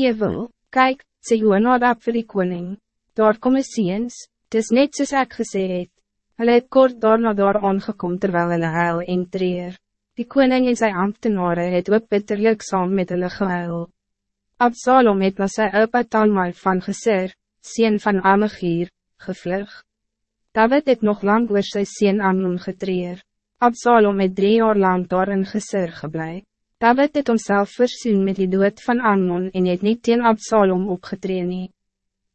Evel, kijk, sê Joonadab vir die koning, daar kom een seens, dis net soos ek gesê het. Hulle het kort daarna daar aangekom terwijl hulle huil en treer. Die koning en sy ambtenaren het ook bitterlik saam met hulle gehuil. Absalom het na sy opa Talmai van Geser, sien van Amagier, gevlug. David het nog lang oor sy sien Amnon getreer. Absalom het drie jaar lang daar in Geser geblei. David het homself versoen met die dood van Amnon en het niet teen Absalom opgetreden.